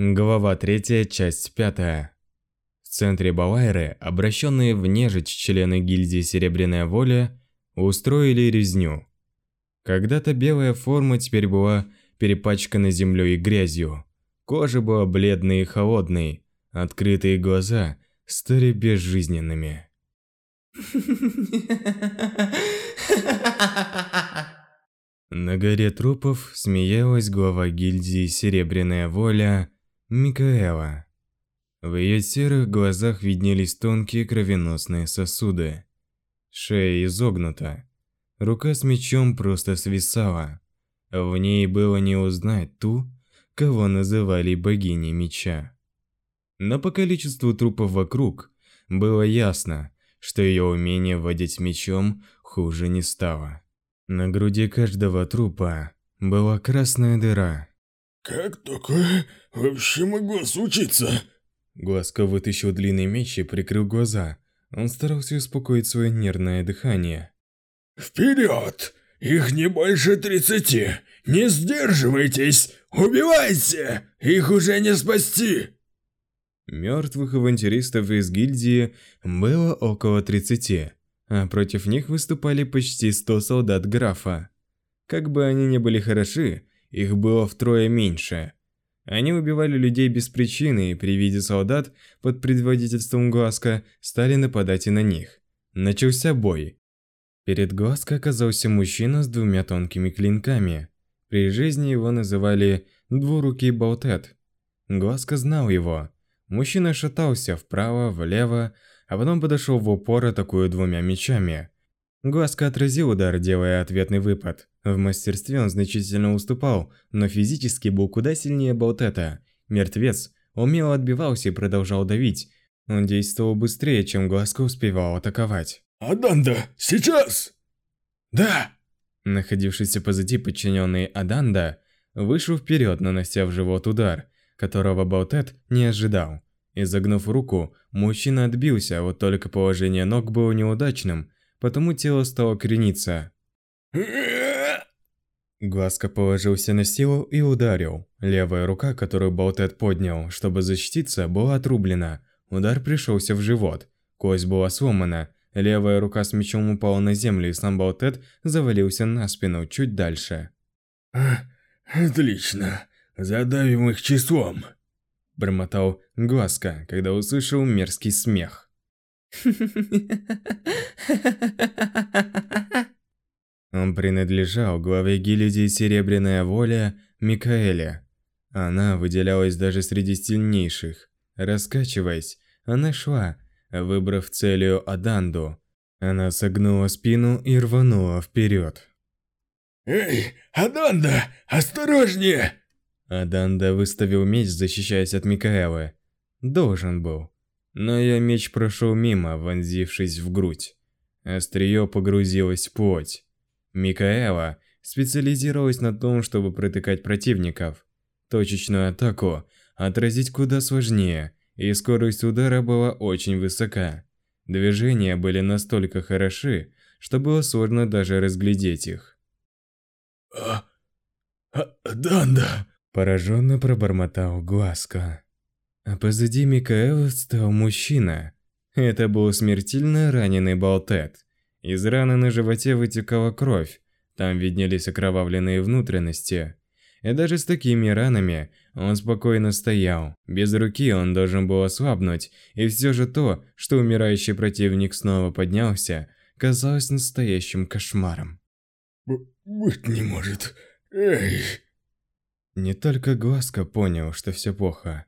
Глава 3, часть 5. В центре Балайры, обращенные в нежить члены гильдии Серебряная Воля, устроили резню. Когда-то белая форма теперь была перепачкана землей и грязью. Кожа была бледной и холодной, открытые глаза стали безжизненными. На горе трупов смеялась глава гильдии Серебряная Воля Микаэла. В ее серых глазах виднелись тонкие кровеносные сосуды. Шея изогнута. Рука с мечом просто свисала. В ней было не узнать ту, кого называли богиней меча. Но по количеству трупов вокруг было ясно, что ее умение водить мечом хуже не стало. На груди каждого трупа была красная дыра, как такое вообще могло случиться? Глазко вытащил длинный меч и прикрыл глаза. Он старался успокоить свое нервное дыхание. Вперед! Их не больше тридцати! Не сдерживайтесь! Убивайте! Их уже не спасти! Мертвых авантюристов из гильдии было около тридцати, а против них выступали почти сто солдат графа. Как бы они ни были хороши, их было втрое меньше. Они убивали людей без причины и при виде солдат под предводительством Глазка стали нападать и на них. Начался бой. Перед Глазко оказался мужчина с двумя тонкими клинками. При жизни его называли «двурукий болтет». Глазко знал его. Мужчина шатался вправо, влево, а потом подошел в упор, атакуя двумя мечами. Глазко отразил удар, делая ответный выпад. В мастерстве он значительно уступал, но физически был куда сильнее Болтета. Мертвец умело отбивался и продолжал давить. Он действовал быстрее, чем Глазко успевал атаковать. «Аданда, сейчас!» «Да!» Находившийся позади подчиненный Аданда вышел вперед, нанося в живот удар, которого Болтет не ожидал. Изогнув руку, мужчина отбился, вот только положение ног было неудачным, потому тело стало крениться. Глазко положился на силу и ударил. Левая рука, которую Болтет поднял, чтобы защититься, была отрублена. Удар пришелся в живот. Кость была сломана. Левая рука с мечом упала на землю, и сам Болтет завалился на спину чуть дальше. «Отлично. Задавим их числом», – бормотал Глазко, когда услышал мерзкий смех. Он принадлежал главе гильдии Серебряная Воля Микаэле. Она выделялась даже среди сильнейших. Раскачиваясь, она шла, выбрав целью Аданду. Она согнула спину и рванула вперед. «Эй, Аданда, осторожнее!» Аданда выставил меч, защищаясь от Микаэлы. Должен был. Но ее меч прошел мимо, вонзившись в грудь. Острие погрузилось в плоть. Микаэла специализировалась на том, чтобы протыкать противников. Точечную атаку отразить куда сложнее, и скорость удара была очень высока. Движения были настолько хороши, что было сложно даже разглядеть их. «А... а Данда!» – пораженно пробормотал Глазко. А позади Микаэла стал мужчина. Это был смертельно раненый Болтет. Из раны на животе вытекала кровь, там виднелись окровавленные внутренности. И даже с такими ранами он спокойно стоял. Без руки он должен был ослабнуть, и все же то, что умирающий противник снова поднялся, казалось настоящим кошмаром. Б «Быть не может. Эй!» Не только Глазко понял, что все плохо.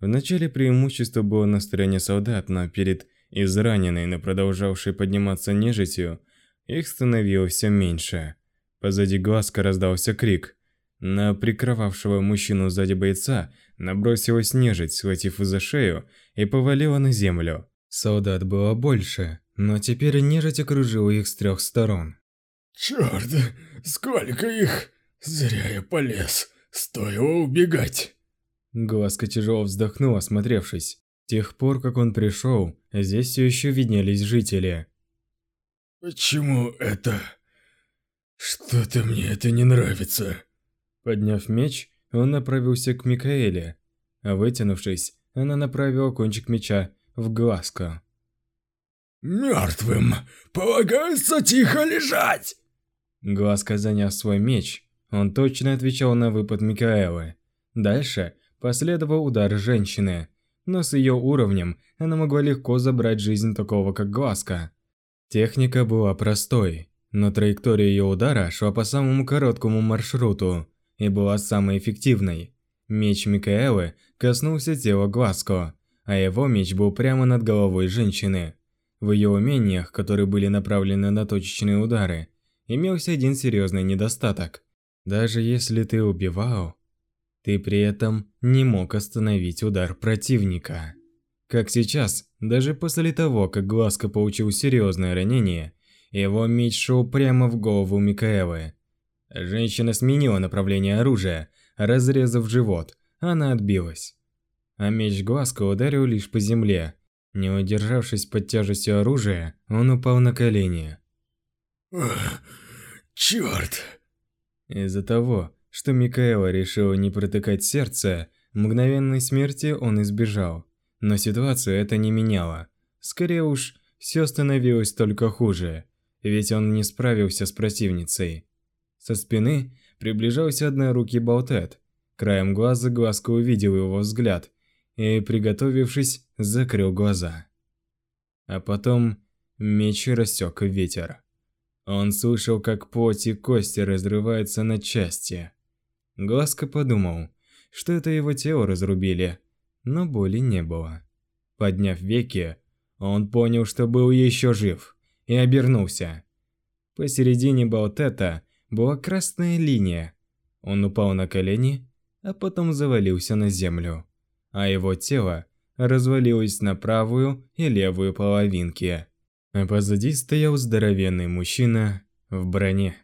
Вначале преимущество было на стороне солдат, но перед Израненной, но продолжавшей подниматься нежитью, их становилось все меньше. Позади глазка раздался крик. На прикрывавшего мужчину сзади бойца набросилась нежить, схватив за шею и повалила на землю. Солдат было больше, но теперь нежить окружила их с трех сторон. «Черт, сколько их! Зря я полез, стоило убегать!» Глазка тяжело вздохнул, осмотревшись тех пор, как он пришел, здесь все еще виднелись жители. «Почему это... Что-то мне это не нравится». Подняв меч, он направился к Микаэле. Вытянувшись, она направила кончик меча в глазко. «Мертвым полагается тихо лежать!» Глазка заняв свой меч, он точно отвечал на выпад Микаэлы. Дальше последовал удар женщины, но с ее уровнем она могла легко забрать жизнь такого как Глазка. Техника была простой, но траектория ее удара шла по самому короткому маршруту и была самой эффективной. Меч Микаэлы коснулся тела Глазко, а его меч был прямо над головой женщины. В ее умениях, которые были направлены на точечные удары, имелся один серьезный недостаток. Даже если ты убивал, ты при этом не мог остановить удар противника. Как сейчас, даже после того, как Глазко получил серьезное ранение, его меч шел прямо в голову Микаэлы. Женщина сменила направление оружия, разрезав живот, она отбилась. А меч Глазко ударил лишь по земле. Не удержавшись под тяжестью оружия, он упал на колени. Черт! Из-за того, что Микаэла решила не протыкать сердце, мгновенной смерти он избежал. Но ситуацию это не меняло. Скорее уж, все становилось только хуже, ведь он не справился с противницей. Со спины приближался однорукий Балтет. Краем глаза Глазко увидел его взгляд и, приготовившись, закрыл глаза. А потом меч рассек ветер. Он слышал, как плоть и кости разрываются на части. Глазко подумал, что это его тело разрубили, но боли не было. Подняв веки, он понял, что был еще жив, и обернулся. Посередине болтета была красная линия. Он упал на колени, а потом завалился на землю, а его тело развалилось на правую и левую половинки а позади стоял здоровенный мужчина в броне.